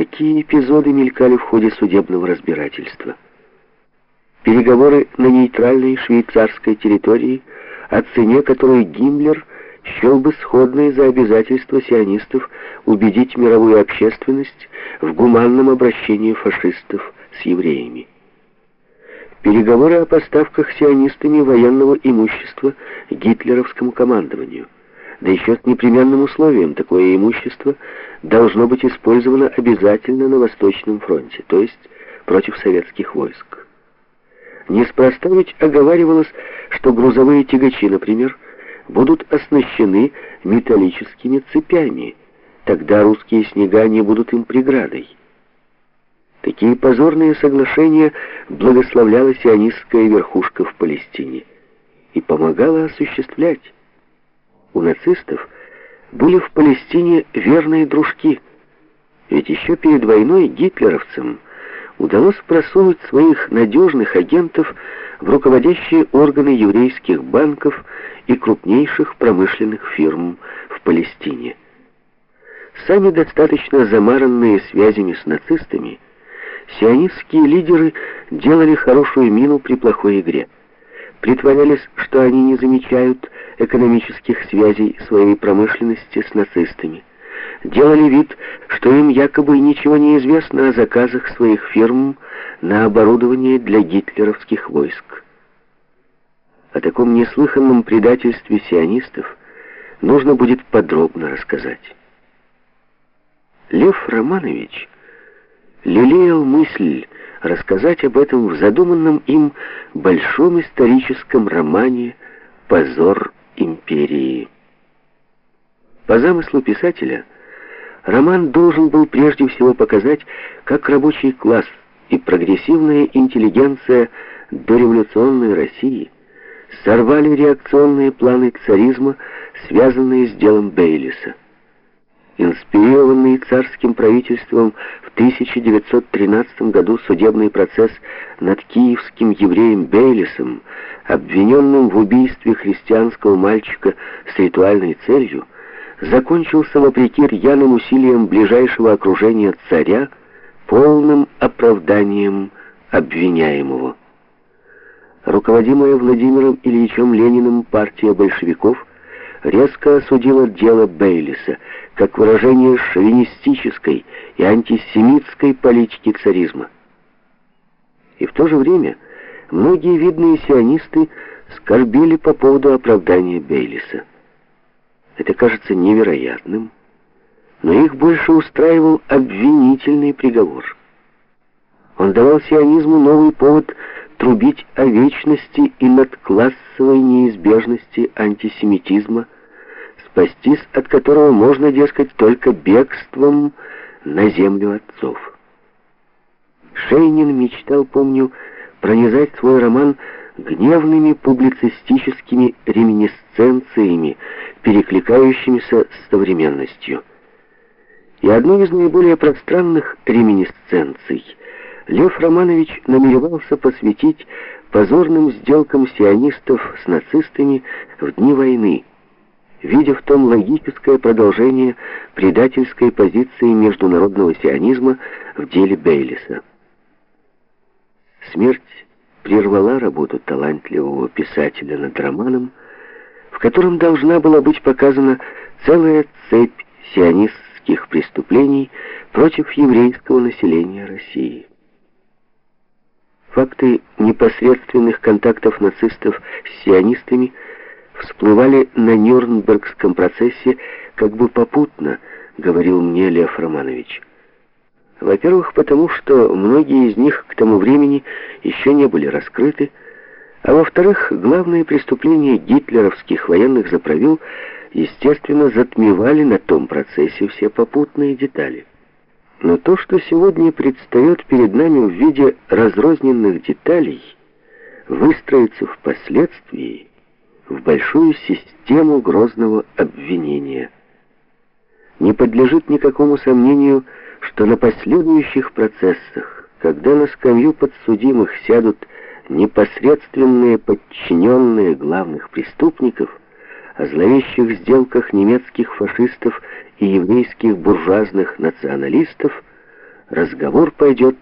Какие эпизоды мелькали в ходе судебного разбирательства? Переговоры на нейтральной швейцарской территории, о цене которой Гиммлер счел бы сходной за обязательство сионистов убедить мировую общественность в гуманном обращении фашистов с евреями. Переговоры о поставках сионистами военного имущества гитлеровскому командованию – да еще с непременным условием, такое имущество должно быть использовано обязательно на Восточном фронте, то есть против советских войск. Неспроста ведь оговаривалось, что грузовые тягачи, например, будут оснащены металлическими цепями, тогда русские снега не будут им преградой. Такие позорные соглашения благословляла сионистская верхушка в Палестине и помогала осуществлять. У нацистов были в Палестине верные дружки, ведь еще перед войной гитлеровцам удалось просунуть своих надежных агентов в руководящие органы еврейских банков и крупнейших промышленных фирм в Палестине. Сами достаточно замаранные связями с нацистами, сионистские лидеры делали хорошую мину при плохой игре. Притворялись, что они не замечают экономических связей своей промышленности с нацистами. Делали вид, что им якобы ничего не известно о заказах своих фирм на оборудование для гитлеровских войск. О таком неслыханном предательстве сионистов нужно будет подробно рассказать. Лев Романович лелеял мысль рассказать об этом в задуманном им большом историческом романе «Позор империи». По замыслу писателя, роман должен был прежде всего показать, как рабочий класс и прогрессивная интеллигенция дореволюционной России сорвали реакционные планы царизма, связанные с делом Бейлиса. Инспирированный царским правительством в 1913 году судебный процесс над киевским евреем Бейлисом, обвиненным в убийстве христианского мальчика с ритуальной целью, закончился вопреки рьяным усилиям ближайшего окружения царя полным оправданием обвиняемого. Руководимая Владимиром Ильичем Лениным партия большевиков резко осудила дело Бейлиса как выражение шовинистической и антисемитской политики царизма. И в то же время многие видные сионисты скорбели по поводу оправдания Бейлиса. Это кажется невероятным, но их больше устраивал обвинительный приговор. Он давал сионизму новый повод трубить о вечности и надклассовой неизбежности антисемитизма, спастись от которого можно, дескать, только бегством на землю отцов. Шейнин мечтал, помню, пронизать свой роман гневными публицистическими реминисценциями, перекликающимися с современностью. И одну из наиболее пространных реминисценций – Лев Романович намеревался посвятить позорным сделкам сионистов с нацистами в дни войны, видя в том логическое продолжение предательской позиции международного сионизма в деле Бейлиса. Смерть прервала работу талантливого писателя над романом, в котором должна была быть показана целая цепь сионистских преступлений против еврейского населения России. Факты непосредственных контактов нацистов с сионистами всплывали на Нюрнбергском процессе как бы попутно, говорил мне Лев Романович. Во-первых, потому что многие из них к тому времени еще не были раскрыты, а во-вторых, главные преступления гитлеровских военных заправил, естественно, затмевали на том процессе все попутные детали. Но то, что сегодня предстает перед нами в виде разрозненных деталей, выстроится впоследствии в большую систему грозного обвинения. Не подлежит никакому сомнению, что на последующих процессах, когда на скамью подсудимых сядут непосредственные подчиненные главных преступников, о зловещих сделках немецких фашистов и еврейских буржуазных националистов разговор пойдет